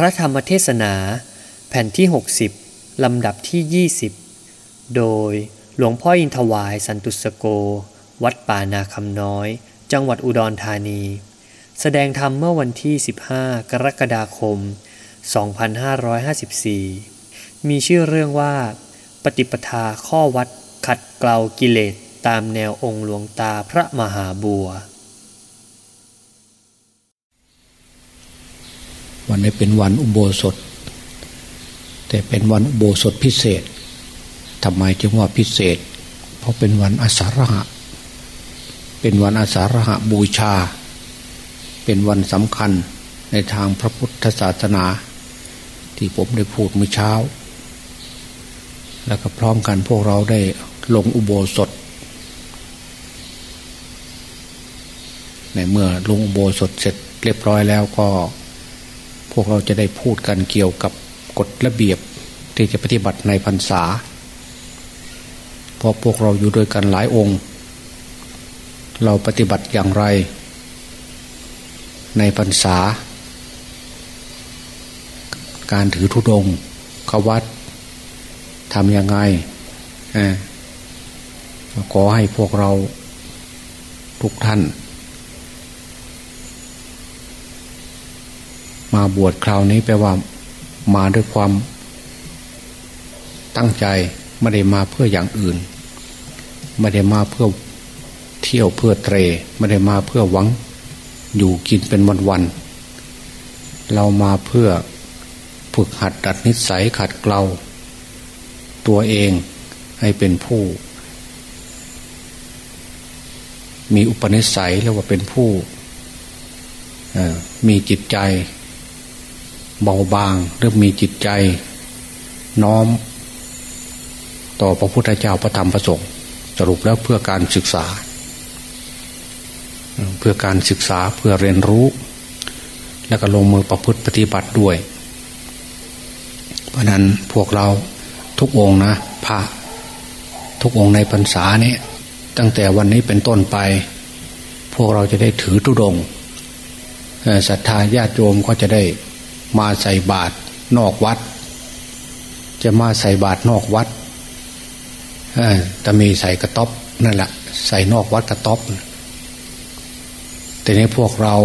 พระธรรมเทศนา แผ่นที่ 60 ลำดับที่ 20 โดยหลวงพ่ออินทวายสันตุสโก วัดป่านาคำน้อย จังหวัดอุดรธานี แสดงธรรมเมื่อวันที่ 15 กรกฎาคม 2554 มีชื่อเรื่องว่า ปฏิปทาข้อวัดขัดเกลากิเลสตามแนวองค์หลวงตาพระมหาบัว วันนี้เป็นวันอุโบสถ แต่เป็นวันอุโบสถพิเศษทำไมจึงว่าพิเศษ เพราะเป็นวันอาสาฬหะ เป็นวันอาสาฬหะบูชา เป็นวันสำคัญในทางพระพุทธศาสนา ที่ผมได้พูดเมื่อเช้า แล้วก็พร้อมกันพวกเราได้ลงอุโบสถในเมื่อลงอุโบสถเสร็จเรียบร้อยแล้วก็ พวกเราจะได้พูดกันเกี่ยวกับกฎระเบียบที่จะปฏิบัติในพรรษาเพราะพวกเราอยู่ด้วยกันหลายองค์ เราปฏิบัติอย่างไร ในพรรษา การถือธุดงค์ขวัดทำยังไงขอให้พวกเราทุกท่าน มาบวชคราวนี้แปลว่ามาด้วยความตั้งใจไม่ได้มาเพื่ออย่างอื่น ไม่ได้มาเพื่อเที่ยวเพื่อเตรไม่ได้มาเพื่อหวัง อยู่กินเป็นวันวันเรามาเพื่อฝึกหัดดัดนิสัยขัดเกลาตัวเองให้เป็นผู้ มีอุปนิสัยเรียกว่าเป็นผู้มีจิตใจ เบาบางหรือมีจิตใจ น้อม ต่อพระพุทธเจ้าพระธรรมพระสงฆ์สรุปแล้วเพื่อการศึกษา เพื่อการศึกษาเพื่อเรียนรู้ แล้วก็ลงมือประพฤติปฏิบัติด้วย เพราะนั้นพวกเราทุกองนะพระทุกองในพรรษาเนี่ยตั้งแต่วันนี้เป็นต้นไป พวกเราจะได้ถือตุดงศรัทธาญาติโยมก็จะได้ มาใส่บาตรนอกวัด จะมาใส่บาตรนอกวัดจะมีใส่กระต๊อบนั่นแหละใส่นอกวัดกระต๊อบแต่นี้พวกเรา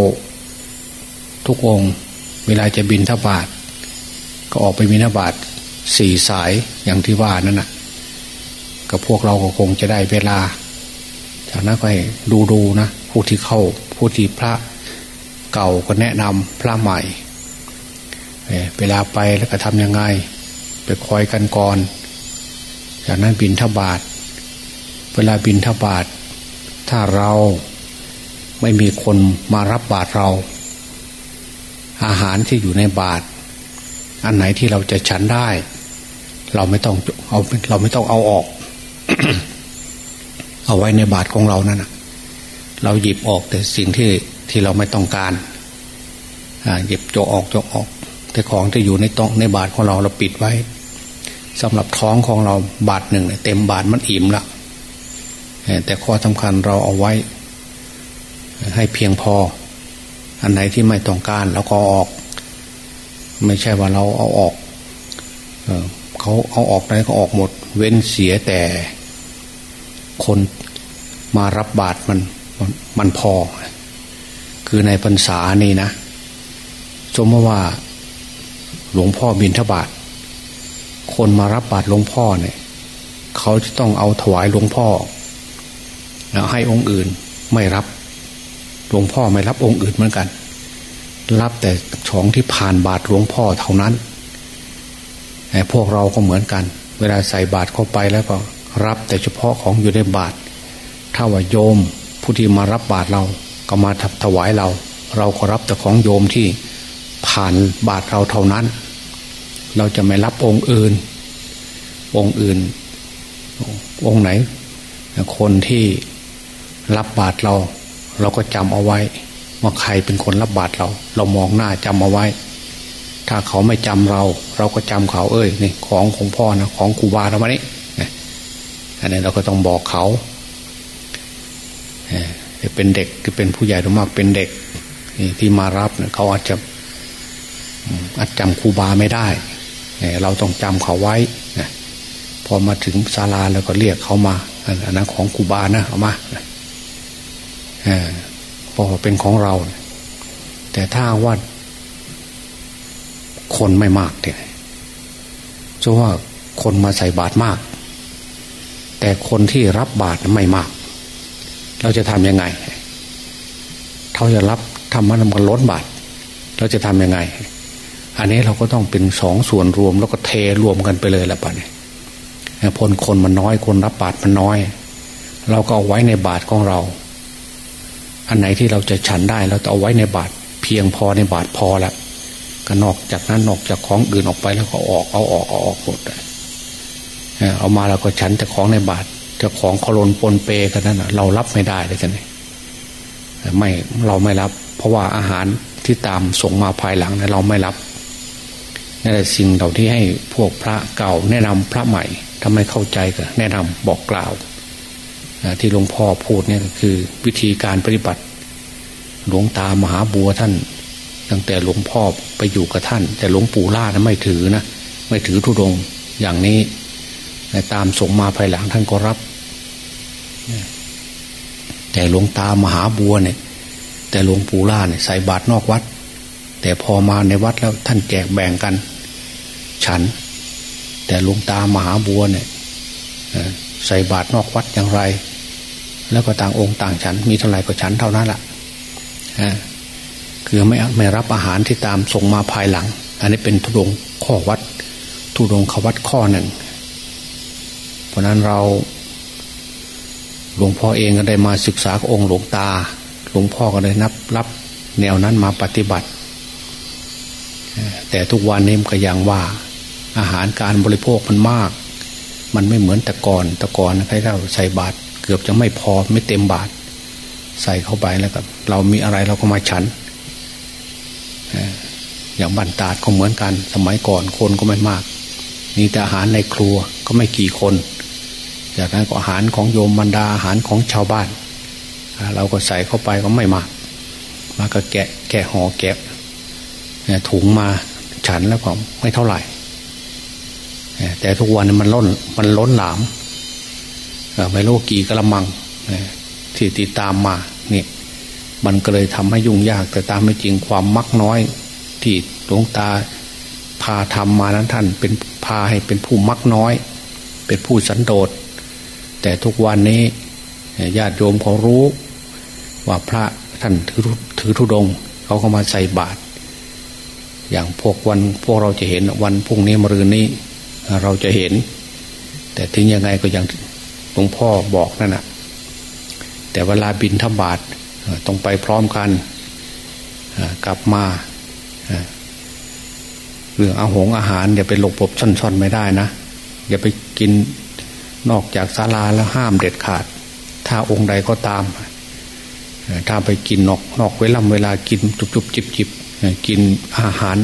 ทุกองค์เวลาจะบินทบาทก็ออกไปบินทบาทสี่สายอย่างที่ว่านั่นนะกับพวกเราก็คงจะได้เวลา จากนั้นก็ให้ดูดูนะผู้ที่เข้าผู้ที่พระเก่าก็แนะนำพระใหม่ เวลาไปแล้วก็ทำยังไง ไปคอยกันก่อน จากนั้นบินทบาทเวลาบินทบาทถ้าเราไม่มีคนมารับบาตรเรา อาหารที่อยู่ในบาตรอันไหนที่เราจะฉันได้ เราไม่ต้องเอาเราไม่ต้องเอาออก เอาไว้ในบาตรของเรานั่นนะเราหยิบออกแต่สิ่งที่ที่เราไม่ต้องการหยิบโจออกโจออก แต่ของที่อยู่ในต้องในบาทของเราเราปิดไว้สำหรับท้องของเราบาทหนึ่งเต็มบาทมันอิ่มละแต่ข้อสำคัญเราเอาไว้ ให้เพียงพอ อันไหนที่ไม่ต้องการแล้วก็ออก ไม่ใช่ว่าเราเอาออกเขาเอาออกไหนก็ออกหมด เว้นเสียแต่คนมารับบาตรมันมันพอ คือในพรรษานี่นะ สมมติว่า หลวงพ่อบินทบาท คนมารับบาตรหลวงพ่อเนี่ยเขาจะต้องเอาถวายหลวงพ่อ แล้วให้องค์อื่นไม่รับ หลวงพ่อไม่รับองค์อื่นเหมือนกัน รับแต่ของที่ผ่านบาตรหลวงพ่อเท่านั้นแต่พวกเราก็เหมือนกัน เวลาใส่บาตรเข้าไปแล้วก็รับแต่เฉพาะของอยู่ในบาตรถ้าว่าโยมผู้ที่มารับบาตรเราก็มาถวายเรา เราก็รับแต่ของโยมที่ผ่านบาตรเราเท่านั้น เราจะไม่รับองค์อื่น องค์อื่น องค์ไหน คนที่รับบาตรเรา เราก็จำเอาไว้ ว่าใครเป็นคนรับบาตรเรา เรามองหน้าจำเอาไว้ ถ้าเขาไม่จำเรา เราก็จำเขา เอ้ยนี่ของของพ่อนะของครูบาเรามานี่อันนี้เราก็ต้องบอกเขาเป็นเด็กคือเป็นผู้ใหญ่หรือมากเป็นเด็กที่มารับเขาอาจจะอาจจำครูบาไม่ได้ เราต้องจำเขาไว้นะพอมาถึงศาลาแล้วก็เรียกเขามาอันนั้นของครูบานะเอามาพอเป็นของเรา แต่ถ้าว่าคนไม่มากเนี่ยจะว่าคนมาใส่บาตรมาก แต่คนที่รับบาตรไม่มาก เราจะทำยังไงเขาจะรับทำมันมันล้นบาตรเราจะทำยังไง อันนี้เราก็ต้องเป็นสองส่วนรวมแล้วก็เทรวมกันไปเลยละปะเนี่ยพลคนมันน้อยคนรับบาตรมันน้อย เราก็เอาไว้ในบาตรของเรา อันไหนที่เราจะฉันได้เราจะเอาไว้ในบาตรเพียงพอในบาตรพอละก็นอกจากนั้นนอกจากของอื่นออกไปแล้วก็ออกเอาออกเอาออกหมดเอามาเราก็ฉันแต่ของในบาตรจะของคลนปนเปกันนั้นเรารับไม่ได้เลยกันนี่ไม่เราไม่รับ เพราะว่าอาหารที่ตามส่งมาภายหลังนะเราไม่รับ สิ่งเหล่าที่ให้พวกพระเก่าแนะนำพระใหม่ทำไมเข้าใจก็แนะนำบอกกล่าวที่หลวงพ่อพูดเนี่ยคือวิธีการปฏิบัติ หลวงตามหาบัวท่าน ตั้งแต่หลวงพ่อไปอยู่กับท่าน แต่หลวงปู่ล่านะไม่ถือนะไม่ถือทุดงอย่างนี้ตามส่งมาภายหลังท่านก็รับ แต่หลวงตามหาบัวเนี่ย แต่หลวงปู่ล่าเนี่ยใส่บาตรนอกวัด แต่พอมาในวัดแล้วท่านแจกแบ่งกัน ฉัน แต่หลวงตามหาบัวเนี่ยใส่บาตรนอกวัดอย่างไร แล้วก็ต่างองค์ต่างฉัน มีเท่าไหร่ก็ฉันเท่านั้นแหละคือไม่ไม่รับอาหารที่ตามส่งมาภายหลัง อันนี้เป็นทุดงข้อวัด ทุดงขวัดข้อหนึ่ง เพราะนั้นเราหลวงพ่อเองก็ได้มาศึกษาองค์หลวงตา หลวงพ่อก็ได้นับรับแนวนั้นมาปฏิบัติ แต่ทุกวันนี้ก็ยังว่า อาหารการบริโภคมันมาก มันไม่เหมือนแต่ก่อนแต่ก่อนใครเราใส่บาตรเกือบจะไม่พอไม่เต็มบาตรใส่เข้าไปแล้วก็เรามีอะไรเราก็มาฉันอย่างบันตาดก็เหมือนกัน สมัยก่อนคนก็ไม่มาก มีแต่อาหารในครัวก็ไม่กี่คน จากนั้นก็อาหารของโยมบรรดาอาหารของชาวบ้าน เราก็ใส่เข้าไปก็ไม่มาก มาก็แกะแกะห่อแกะถุงมาฉันแล้วก็ไม่เท่าไหร่ แต่ทุกวันมันล้นมันล้นหลามไม่รู้กี่กระมังที่ติดตามมาเนี่ยมันก็เลยทำให้ยุ่งยาก แต่ตามไม่จริงความมักน้อย ที่หลวงตาพาทำมานั้นท่าน เป็นพาให้เป็นผู้มักน้อย เป็นผู้สันโดษแต่ทุกวันนี้ญาติโยมเขารู้ ว่าพระท่านถือถือธุดง เขาก็มาใส่บาตรอย่างพวกวันพวกเราจะเห็นวันพรุ่งนี้มรืนนี้ เราจะเห็น แต่ถึงยังไงก็ยังหลวงพ่อบอกนั่นแหะแต่เวลาบินทบาทต้องไปพร้อมกันกลับมาเรื่องอาหงอาหารอย่าไปหลบหลบซ่อนๆไม่ได้นะ อย่าไปกินนอกจากศาลาแล้วห้ามเด็ดขาด ถ้าองค์ใดก็ตาม ถ้าไปกินนอกนอกเวลาเวลากินจุบจุบจิบจิบกินอาหาร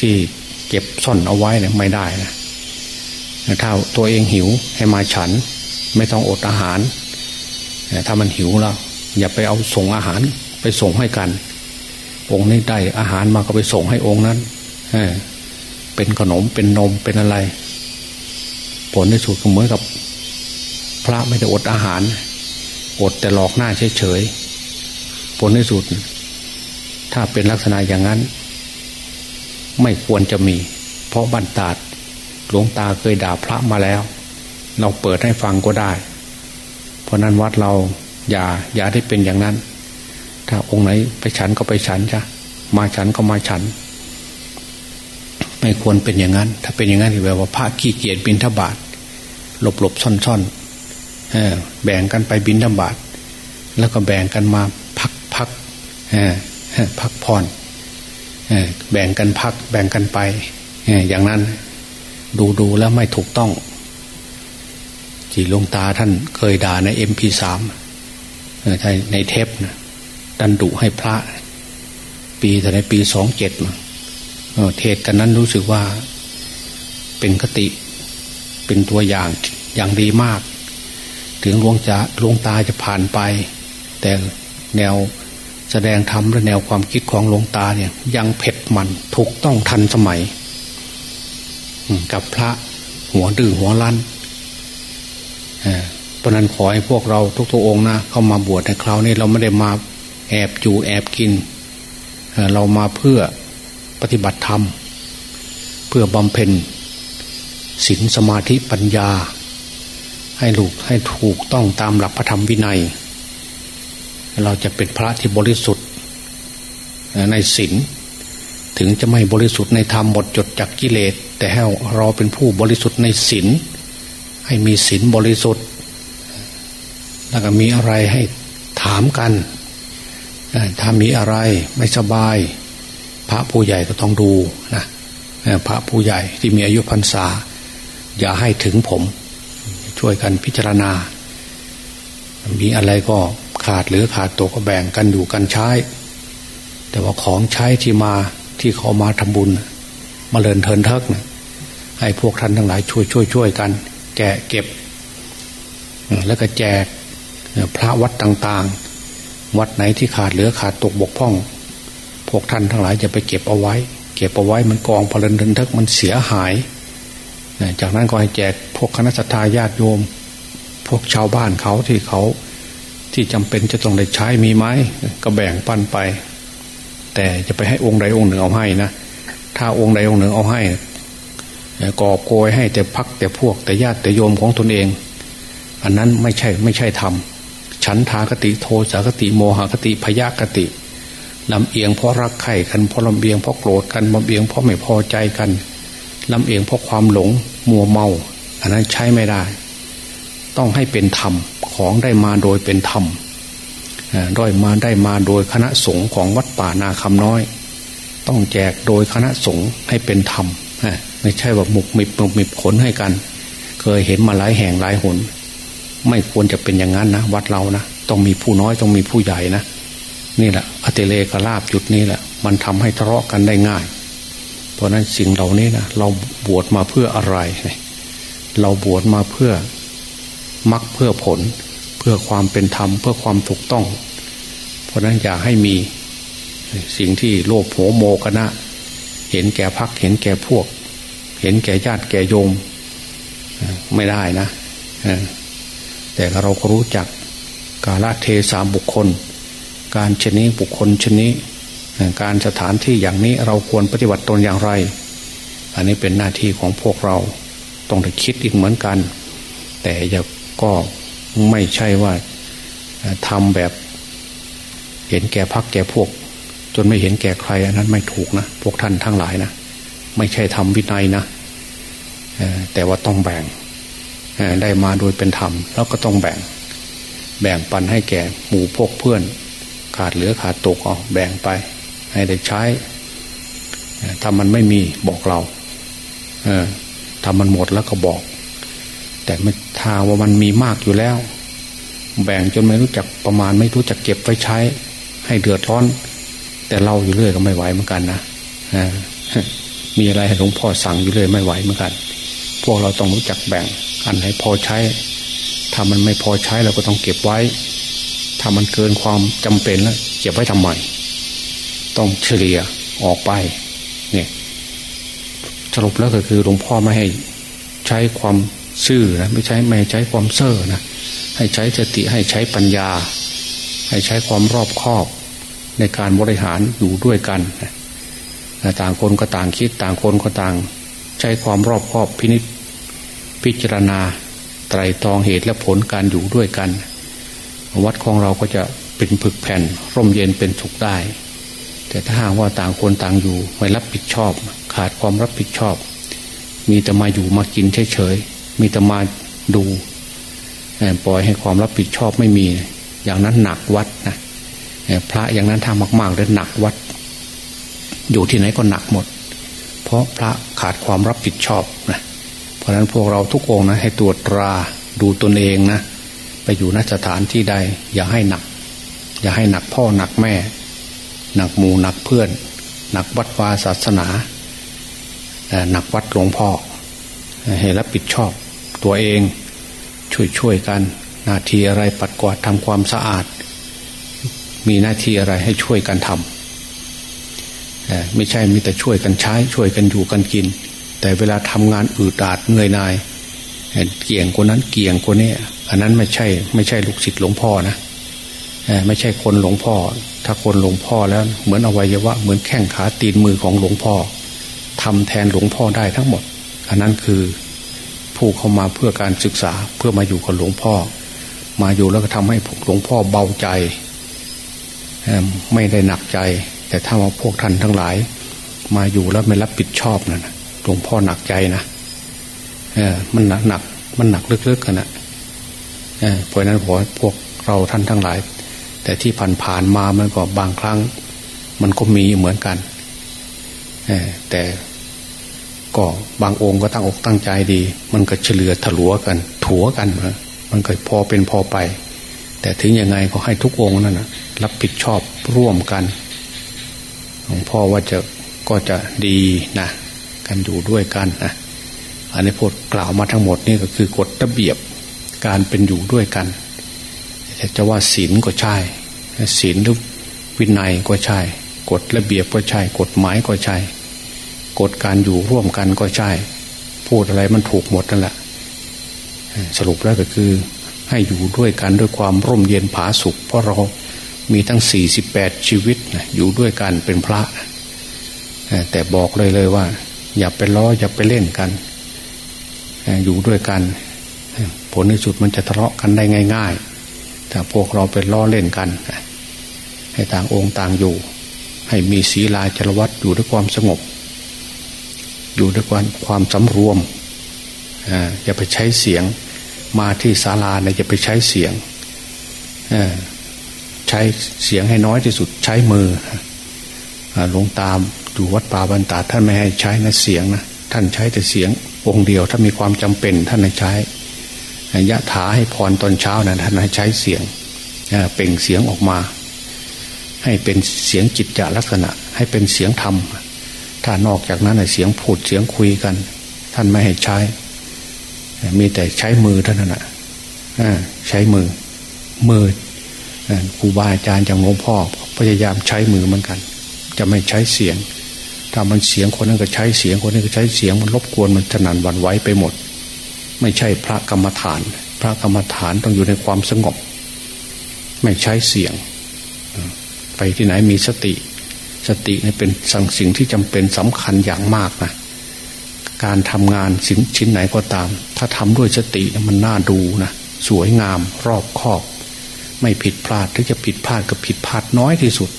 ที่ เก็บซ่อนเอาไว้เนี่ยไม่ได้นะถ้าตัวเองหิวให้มาฉัน ไม่ต้องอดอาหารถ้ามันหิวแล้วอย่าไปเอาส่งอาหารไปส่งให้กัน องค์นี้ได้อาหารมาก็ไปส่งให้องค์นั้นเป็นขนมเป็นนมเป็นอะไร ผลในสุดก็เหมือนกับ พระไม่ได้อดอาหาร อดแต่หลอกหน้าเฉยๆผลในสุด ถ้าเป็นลักษณะอย่างนั้น ไม่ควรจะมี เพราะบันตาดหลวงตาเคยด่าพระมาแล้ว เราเปิดให้ฟังก็ได้ เพราะนั้นวัดเราอย่าอย่าได้เป็นอย่างนั้น ถ้าองค์ไหนไปฉันก็ไปฉันจ้ะมาฉันก็มาฉัน ไม่ควรเป็นอย่างนั้น ถ้าเป็นอย่างนั้นแปลว่าพระขี้เกียจบินทบาทหลบหลบซ่อนซ่อนแบ่งกันไปบินทบาทแล้วก็แบ่งกันมาพักพักพักผ่อน แบ่งกันพักแบ่งกันไปอย่างนั้นดูดูแล้วไม่ถูกต้องจีลงตาท่านเคยด่าในเอ็มพีสามในเทปนะดันดุให้พระ ปีแต่ในปีสองเจ็ดเทศกันนั้นรู้สึกว่าเป็นคติเป็นตัวอย่างอย่างดีมาก ถึงหลวงจะหลวงตาจะผ่านไป แต่แนว แสดงธรรมและแนวความคิดของหลวงตาเนี่ย ยังเผ็ดมันถูกต้องทันสมัยกับพระหัวดื้อหัวลั่นเพราะนั้นขอให้พวกเราทุกๆองนะเข้ามาบวชในคราวนี้เราไม่ได้มาแอบจูแอบกิน เรามาเพื่อปฏิบัติธรรม เพื่อบำเพ็ญศีลสมาธิปัญญา ให้ลูกให้ถูกต้องตามหลักพระธรรมวินัย เราจะเป็นพระที่บริสุทธิ์ในศีลถึงจะไม่บริสุทธิ์ในธรรมหมดจดจากกิเลส แต่ให้เราเป็นผู้บริสุทธิ์ในศีลให้มีศีลบริสุทธิ์ แล้วก็มีอะไรให้ถามกันถ้ามีอะไรไม่สบาย พระผู้ใหญ่ก็ต้องดูนะพระผู้ใหญ่ที่มีอายุพรรษา อย่าให้ถึงผม ช่วยกันพิจารณา มีอะไรก็ ขาดหรือขาดตัวก็แบ่งกันอยู่กันใช้ แต่ว่าของใช้ที่มาที่เขามาทำบุญ มาเลินเทินเทิกนะให้พวกท่านทั้งหลายช่วยช่วยช่วยกัน แกะเก็บ แล้วก็แจกพระวัดต่างๆ วัดไหนที่ขาดเหลือขาดตกบกพร่อง พวกท่านทั้งหลายจะไปเก็บเอาไว้ เก็บเอาไว้มันกองพลินเทินเทิกมันเสียหาย จากนั้นก็ให้แจกพวกคณะสัตยาญาติโยม พวกชาวบ้านเขาที่เขา ที่จำเป็นจะต้องได้ใช้มีไหมก็แบ่งปันไป แต่จะไปให้องค์ใดองค์หนึ่งเอาให้นะถ้าองค์ใดองค์หนึ่งเอาให้กอบโกยให้แต่พักแต่พวกแต่ญาติแต่โยมของตนเอง อันนั้นไม่ใช่ไม่ใช่ธรรมฉันทากติโทสากติโมหกติพยากติลำเอียงเพราะรักใคร่กันเพราะลำเอียงเพราะโกรธกันลำเอียงเพราะไม่พอใจกันลำเอียงเพราะความหลงมัวเมา อันนั้นใช้ไม่ได้ ต้องให้เป็นธรรม ของได้มาโดยเป็นธรรมด้อยมาได้มาโดยคณะสงฆ์ของวัดป่านาคำน้อย ต้องแจกโดยคณะสงฆ์ให้เป็นธรรมไม่ใช่ว่าหมุกมิบหมุกมิบขนให้กัน เคยเห็นมาหลายแห่งหลายหน ไม่ควรจะเป็นอย่างนั้นนะวัดเรานะต้องมีผู้น้อยต้องมีผู้ใหญ่นะนี่แหละอติเลกลาบจุดนี้แหละ มันทำให้ทะเลาะกันได้ง่าย เพราะนั้นสิ่งเหล่านี้นะเราบวชมาเพื่ออะไร เราบวชมาเพื่อ มักเพื่อผล เพื่อความเป็นธรรมเพื่อความถูกต้อง เพราะนั้นอย่าให้มีสิ่งที่โลภโหโมกนะ เห็นแก่พักเห็นแก่พวก เห็นแก่ญาติแก่โยม ไม่ได้นะ แต่เราก็รู้จักกาลเทศาบุคคล การชนิบุคคลชนิการสถานที่อย่างนี้เราควรปฏิบัติตนอย่างไร อันนี้เป็นหน้าที่ของพวกเรา ต้องได้คิดอีกเหมือนกัน แต่อย่า ก็ไม่ใช่ว่าทำแบบเห็นแก่พักแก่พวก จนไม่เห็นแก่ใครอันนั้นไม่ถูกนะพวกท่านทั้งหลายนะไม่ใช่ทำวินัยนะแต่ว่าต้องแบ่งได้มาโดยเป็นธรรม แล้วก็ต้องแบ่ง แบ่งปันให้แก่หมู่พวกเพื่อน ขาดเหลือขาดตกเอาแบ่งไป ให้ได้ใช้ถ้ามันไม่มีบอกเราถ้ามันหมดแล้วก็บอก แต่ไม่ทาว่ามันมีมากอยู่แล้ว แบ่งจนไม่รู้จักประมาณไม่รู้จักเก็บไว้ใช้ ให้เดือดร้อน แต่เราอยู่เรื่อยก็ไม่ไหวเหมือนกันนะมีอะไรให้หลวงพ่อสั่งอยู่เรื่อยไม่ไหวเหมือนกัน พวกเราต้องรู้จักแบ่ง อันให้พอใช้ ถ้ามันไม่พอใช้เราก็ต้องเก็บไว้ ถ้ามันเกินความจำเป็นแล้วเก็บไว้ทำไมต้องเฉลี่ยออกไป เนี่ยสรุปแล้วก็คือหลวงพ่อไม่ให้ใช้ความ ซื่อนะไม่ใช้ไม่ใช้ความเซ่อนะให้ใช้สติให้ใช้ปัญญา ให้ใช้ความรอบคอบ ในการบริหารอยู่ด้วยกันต่างคนก็ต่างคิดต่างคนก็ต่าง ใช้ความรอบคอบพินิจพิจารณาไตรตรองเหตุและผลการอยู่ด้วยกัน วัดของเราก็จะเป็นผึกแผ่น ร่มเย็นเป็นสุขได้ แต่ถ้าหากว่าต่างคนต่างอยู่ไม่รับผิดชอบ ขาดความรับผิดชอบ มีแต่มาอยู่มากินเฉยๆ มีแต่มาดูปล่อยให้ความรับผิดชอบไม่มี อย่างนั้นหนักวัดนะพระอย่างนั้นทำมากๆเลยหนักวัด อยู่ที่ไหนก็หนักหมด เพราะพระขาดความรับผิดชอบนะเพราะฉะนั้นพวกเราทุกองนะให้ตรวจตราดูตนเองนะไปอยู่นสถานที่ใด อย่าให้หนัก อย่าให้หนักพ่อหนักแม่ หนักหมู่หนักเพื่อน หนักวัดวาศาสนาหนักวัดหลวงพ่อให้รับผิดชอบ ตัวเอง ช่วยช่วยกัน หน้าที่อะไรปัดกวาดทำความสะอาด มีหน้าที่อะไรให้ช่วยกันทำไม่ใช่มีแต่ช่วยกันใช้ ช่วยกันอยู่กันกิน แต่เวลาทำงานอืดอาดเหนื่อยนายเกี่ยงคนนั้นเกี่ยงคนนี้อันนั้นไม่ใช่ ไม่ใช่ลูกศิษย์หลวงพ่อนะไม่ใช่คนหลวงพ่อ ถ้าคนหลวงพ่อแล้ว เหมือนอวัยวะ เหมือนแข้งขาตีนมือของหลวงพ่อทำแทนหลวงพ่อได้ทั้งหมด อันนั้นคือ ผู้เข้ามาเพื่อการศึกษาเพื่อมาอยู่กับหลวงพ่อ มาอยู่แล้วก็ทำให้หลวงพ่อเบาใจ ไม่ได้หนักใจ แต่ถ้าว่าพวกท่านทั้งหลาย มาอยู่แล้วไม่รับผิดชอบนะ่ะหลวงพ่อหนักใจนะมันหนักหนักมันหนักลึกๆกันนะเพราะนั้นผมพวกเราท่านทั้งหลาย แต่ที่ผ่านผ่านมามันก็บางครั้ง มันก็มีเหมือนกันแต่ ก็บางองค์ก็ตั้งอกตั้งใจดี มันก็เฉลือถลัวกัน ถัวกันมันก็พอเป็นพอไป แต่ถึงยังไงก็ให้ทุกองค์นั่นนะรับผิดชอบร่วมกันหลวงพ่อว่าจะก็จะดีนะกันอยู่ด้วยกันนะอันนี้พูดกล่าวมาทั้งหมดนี่ก็คือกฎระเบียบการเป็นอยู่ด้วยกันจะว่าศีลก็ใช่ศีลหรือวินัยก็ใช่ กฎระเบียบก็ใช่ กฎหมายก็ใช่ กฎการอยู่ร่วมกันก็ใช่ พูดอะไรมันถูกหมดนั่นแหละสรุปแล้วก็คือให้อยู่ด้วยกันด้วยความร่มเย็นผาสุข เพราะเรามีทั้งสี่สิบแปดชีวิตอยู่ด้วยกันเป็นพระ แต่บอกเลยเลยว่า อย่าไปล้ออย่าไปเล่นกัน อยู่ด้วยกัน ผลในสุดมันจะทะเลาะกันได้ง่ายๆถ้าพวกเราเป็นล้อเล่นกัน ให้ต่างองค์ต่างอยู่ ให้มีศีลาจรวัตอยู่ด้วยความสงบ อยู่ด้วยความความสำรวมอย่าไปใช้เสียงมาที่ศาลาเนี่ยจะไปใช้เสียงใช้เสียงให้น้อยที่สุดใช้มือหลวงตามอยู่วัดป่าบรรดาท่านไม่ให้ใช้นะเสียงนะท่านใช้แต่เสียงองค์เดียวถ้ามีความจำเป็นท่านให้ใช้ยะถาให้พรตอนเช้านะท่านให้ใช้เสียงเป่งเสียงออกมา ให้เป็นเสียงจิตจลักษณะ ให้เป็นเสียงธรรม ถ้านอกจากนั้นเสียงพูดเสียงคุยกัน ท่านไม่ให้ใช้ มีแต่ใช้มือเท่านั้นนะใช้มือ มือครูบาอาจารย์อย่างหลวงพ่อพยายามใช้มือเหมือนกัน จะไม่ใช้เสียง ถ้ามันเสียงคนนั้นก็ใช้เสียงคนนี้ก็ใช้เสียงมันรบกวนมันถนันวันไว้ไปหมด ไม่ใช่พระกรรมฐาน พระกรรมฐานต้องอยู่ในความสงบ ไม่ใช้เสียง ไปที่ไหนมีสติ สติเนี่ยเป็นสั่งสิ่งที่จำเป็นสำคัญอย่างมากนะการทำงานสินชิ้นไหนก็ตาม ถ้าทำด้วยสติมันน่าดูนะสวยงามรอบคอบ ไม่ผิดพลาดถ้าจะผิดพลาดก็ผิดพลาดน้อยที่สุด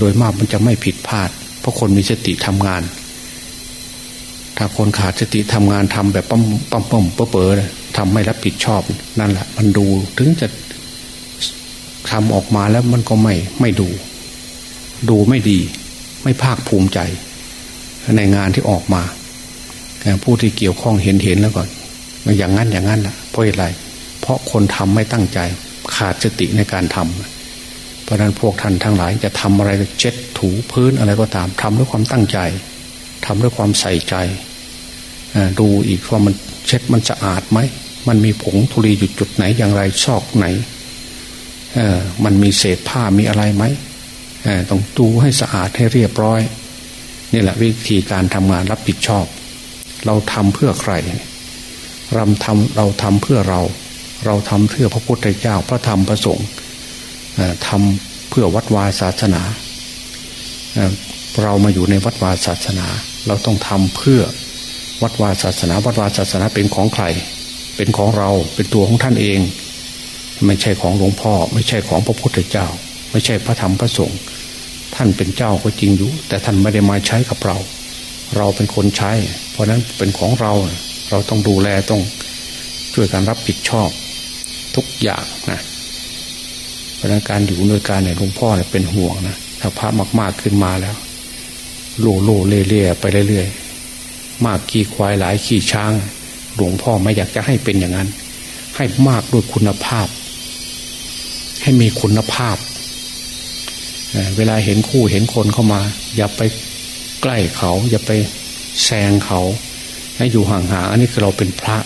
โดยมากมันจะไม่ผิดพลาด เพราะคนมีสติทำงาน ถ้าคนขาดสติทำงานทำแบบปั๊มปั๊มปั๊มเปอเปอทำไม่รับผิดชอบนั่นแหละมันดูถึงจะทำออกมาแล้วมันก็ไม่ไม่ดู ดูไม่ดี ไม่ภาคภูมิใจ ในงานที่ออกมาผู้ที่เกี่ยวข้องเห็นเห็นแล้วก่อนอย่างนั้นอย่างนั้นแหละเพราะอะไร เพราะคนทำไม่ตั้งใจ ขาดสติในการทำเพราะนั้นพวกท่านทั้งหลายจะทำอะไรเช็ดถูพื้นอะไรก็ตามทำด้วยความตั้งใจทำด้วยความใส่ใจดูอีกว่ามันเช็ดมันสะอาดไหมมันมีผงธุลีอยู่จุดไหนอย่างไรซอกไหนมันมีเศษผ้ามีอะไรไหม ต้องดูให้สะอาดให้เรียบร้อยนี่แหละวิธีการทำงานรับผิดชอบ เราทำเพื่อใครเราทำเราทำเพื่อเรา เราทำเพื่อพระพุทธเจ้าพระธรรมพระสงฆ์ทำเพื่อวัดวาศาสนาเรามาอยู่ในวัดวาศาสนา เราต้องทำเพื่อวัดวาศาสนา วัดวาศาสนาเป็นของใคร เป็นของเราเป็นตัวของท่านเอง ไม่ใช่ของหลวงพ่อ ไม่ใช่ของพระพุทธเจ้า ไม่ใช่พระธรรมพระสงฆ์ ท่านเป็นเจ้าก็จริงอยู่ แต่ท่านไม่ได้มาใช้กับเรา เราเป็นคนใช้ เพราะนั้นเป็นของเราเราต้องดูแลต้องช่วยการรับผิดชอบทุกอย่างนะเพราะนั้นการอยู่ด้วยการเนี่ยหลวงพ่อเนี่ยเป็นห่วงนะถ้าพระมาก ๆขึ้นมาแล้ว โลโลเล่ๆไปเรื่อยๆมากขี่ควายหลายขี่ช้าง หลวงพ่อไม่อยากจะให้เป็นอย่างนั้น ให้มากด้วยคุณภาพ ให้มีคุณภาพ เวลาเห็นคู่เห็นคนเข้ามา อย่าไปใกล้เขา อย่าไปแซงเขาให้อยู่ห่างๆอันนี้คือเราเป็นพระ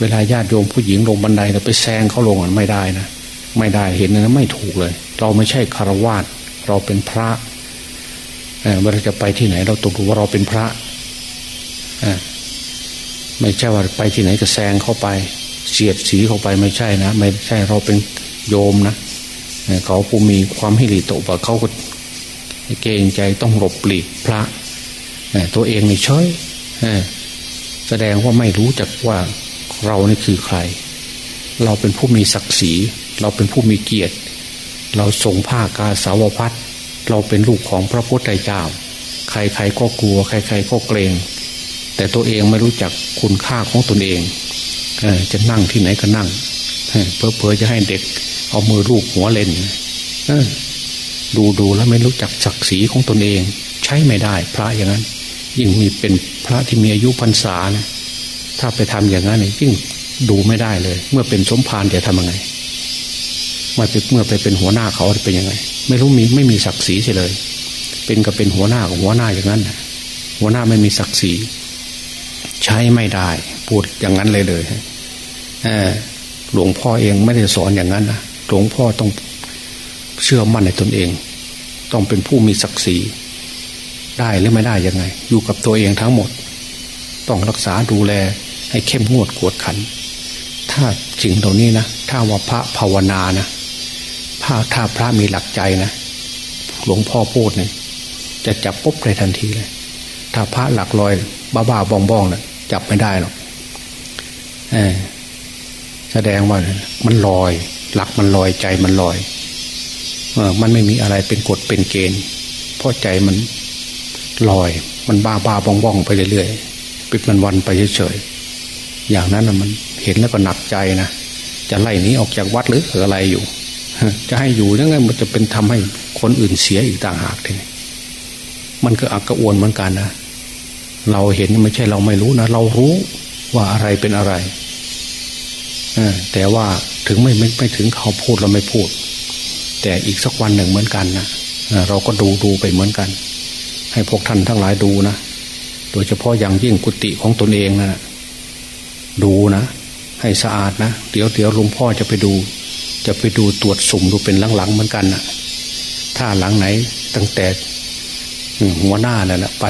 เวลาญาติโยมผู้หญิงลงบันไดเราไปแซงเขาลงมันไม่ได้นะไม่ได้เห็นนั้นไม่ถูกเลย เราไม่ใช่คารวาสเราเป็นพระเวลาจะไปที่ไหน เราต้องรู้ว่าเราเป็นพระไม่ใช่ว่าไปที่ไหนก็แซงเข้าไปเสียดสีเข้าไปไม่ใช่นะ ไม่ใช่เราเป็นโยมนะ เขาผู้มีความใหิริโตปะเขาก็เกรงใจต้องหลบหลีกพระตัวเองนี่เฉยแสดงว่าไม่รู้จักว่าเรานี่คือใคร เราเป็นผู้มีศักดิ์ศรี เราเป็นผู้มีเกียรติ เราทรงผ้ากาสาวพัดเราเป็นลูกของพระพุทธเจ้า ใครๆก็กลัว ใครๆก็เกรง แต่ตัวเองไม่รู้จักคุณค่าของตนเองจะนั่งที่ไหนก็นั่งเพอเพอจะให้เด็ก เอามือลูกหัวเล่นดูดูแล้วไม่รู้จักศักดิ์ศรีของตนเอง ใช้ไม่ได้ พระอย่างนั้น ยิ่งมีเป็นพระที่มีอายุพรรษานะถ้าไปทำอย่างนั้นยิ่งดูไม่ได้เลย เมื่อเป็นสมภารจะทำยังไงเมื่อไปเมื่อไปเป็นหัวหน้าเขาจะเป็นยังไง ไม่รู้มีไม่มีศักดิ์ศรีเฉยเลย เป็นก็เป็นหัวหน้าของหัวหน้าอย่างนั้น หัวหน้าไม่มีศักดิ์ศรีใช้ไม่ได้ พูดอย่างนั้นเลยเลยหลวงพ่อเองไม่ได้สอนอย่างนั้นนะ หลวงพ่อต้องเชื่อมั่นในตนเอง ต้องเป็นผู้มีศักดิ์ศรี ได้หรือไม่ได้ยังไง อยู่กับตัวเองทั้งหมด ต้องรักษาดูแลให้เข้มงวดกวดขัน ถ้าจริงตรงนี้นะถ้าว่าพระภาวนานะพระถ้าพระมีหลักใจนะหลวงพ่อพูดเนี่ยจะจับปุ๊บเลยทันทีเลย ถ้าพระหลักลอย บ้าๆบองๆนะ่ะจับไม่ได้หรอกแสดงว่ามันลอย หลักมันลอยใจมันลอยเออมันไม่มีอะไรเป็นกฎเป็นเกณฑ์เพราะใจมันลอย มันบ้าบ้าบ้องบ้องไปเรื่อยๆปิดมันวันไปเฉยๆอย่างนั้นมันเห็นแล้วก็หนักใจนะจะไล่นี้ออกจากวัดหรืออะไรอยู่จะให้อยู่ยังไงมันจะเป็นทำให้คนอื่นเสียอีกต่างหากทีนี้มันก็อักกระอวนเหมือนกันนะเราเห็นไม่ใช่เราไม่รู้นะเรารู้ว่าอะไรเป็นอะไรแต่ว่า ถึงไม่ไม่ไม่ถึงเขาพูดเราไม่พูด แต่อีกสักวันหนึ่งเหมือนกันนะเราก็ดูดูไปเหมือนกัน ให้พวกท่านทั้งหลายดูนะโดยเฉพาะอย่างยิ่งกุฏิของตนเองนะดูนะ ให้สะอาดนะเดี๋ยวเดี๋ยวหลวงพ่อจะไปดู จะไปดูตรวจสุ่มดูเป็นหลังๆเหมือนกันนะถ้าหลังไหนตั้งแต่หัวหน้านั่นนะไป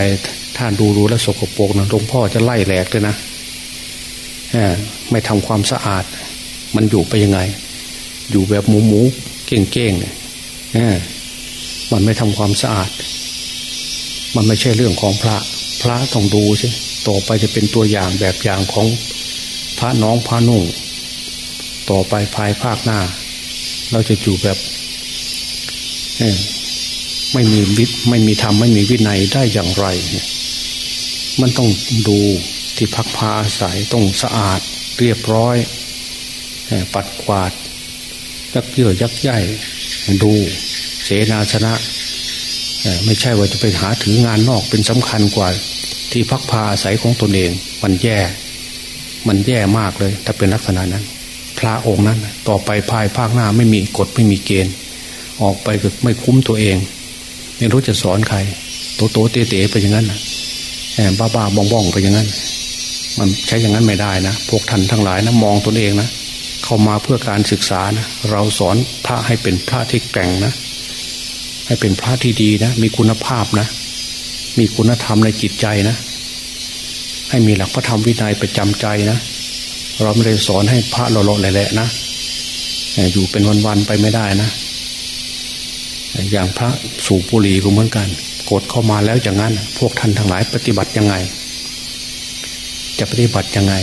ถ้าดูรู้แล้วสกปรกนะหลวงพ่อจะไล่แหลกเลยนะไม่ทำความสะอาด มันอยู่ไปยังไง อยู่แบบหมูหมูเก่งเก่งเนี่ยมันไม่ทำความสะอาด มันไม่ใช่เรื่องของพระ พระต้องดูใช่ต่อไปจะเป็นตัวอย่างแบบอย่างของพระน้องพระนุ่ง ต่อไปภายภาคหน้า เราจะอยู่แบบไม่มีวิไม่มีธรรมไม่มีวินัยได้อย่างไร มันต้องดูที่พักพาอาศัยต้องสะอาดเรียบร้อย ปัดกวาด ยักเยื่อยักใหญ่ดูเสนาชนะไม่ใช่ว่าจะไปหาถืองานนอกเป็นสำคัญกว่าที่พักพาอาศัยของตนเอง มันแย่ มันแย่มากเลย ถ้าเป็นลักษณะนั้น พระองค์นั้น ต่อไปภายภาคหน้าไม่มีกฎไม่มีเกณฑ์ ออกไปก็ไม่คุ้มตัวเองไม่รู้จะสอนใคร โตโตเตเตไปอย่างนั้นแอบบ้าบ้าบ้องบ้องไปอย่างนั้น มันใช้อย่างนั้นไม่ได้นะพวกท่านทั้งหลายนะมองตนเองนะ เข้ามาเพื่อการศึกษานะเราสอนพระให้เป็นพระที่แกร่งนะ ให้เป็นพระที่ดีนะ มีคุณภาพนะ มีคุณธรรมในจิตใจนะ ให้มีหลักพระธรรมวินัยประจำใจนะ เราไม่ได้สอนให้พระหล่อๆแหละนะอยู่เป็นวันๆไปไม่ได้นะ อย่างพระสูบบุหรี่ก็เหมือนกันกดเข้ามาแล้วอย่างนั้น พวกท่านทั้งหลายปฏิบัติยังไง จะปฏิบัติยังไง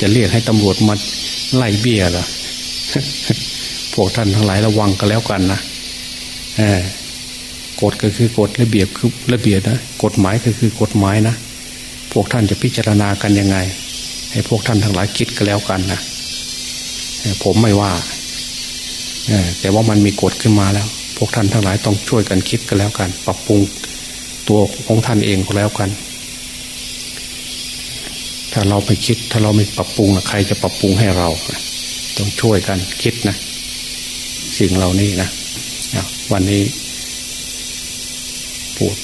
จะเรียกให้ตำรวจมา ไล่เบี้ยเหรอพวกท่านทั้งหลายระวังกันแล้วกันนะกฎก็คือกฎระเบียบคือระเบียบนะกฎหมายก็คือกฎหมายนะพวกท่านจะพิจารณากันยังไง ให้พวกท่านทั้งหลายคิดกันแล้วกันนะผมไม่ว่าแต่ว่ามันมีกฎขึ้นมาแล้ว พวกท่านทั้งหลายต้องช่วยกันคิดกันแล้วกัน ปรับปรุงตัวของท่านเองก็แล้วกัน ถ้าเราไม่คิด ถ้าเราไม่ปรับปรุงใครจะปรับปรุงให้เรา ต้องช่วยกันคิดนะ สิ่งเหล่านี้นะวันนี้พูด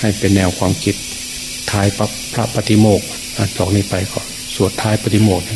ให้เป็นแนวความคิดท้ายพระปฏิโมกข์จากนี้ไปก่อนสวดท้ายปฏิโมกข์